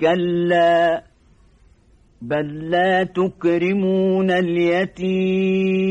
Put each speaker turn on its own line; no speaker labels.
كلا بل لا تكرمون اليتيم.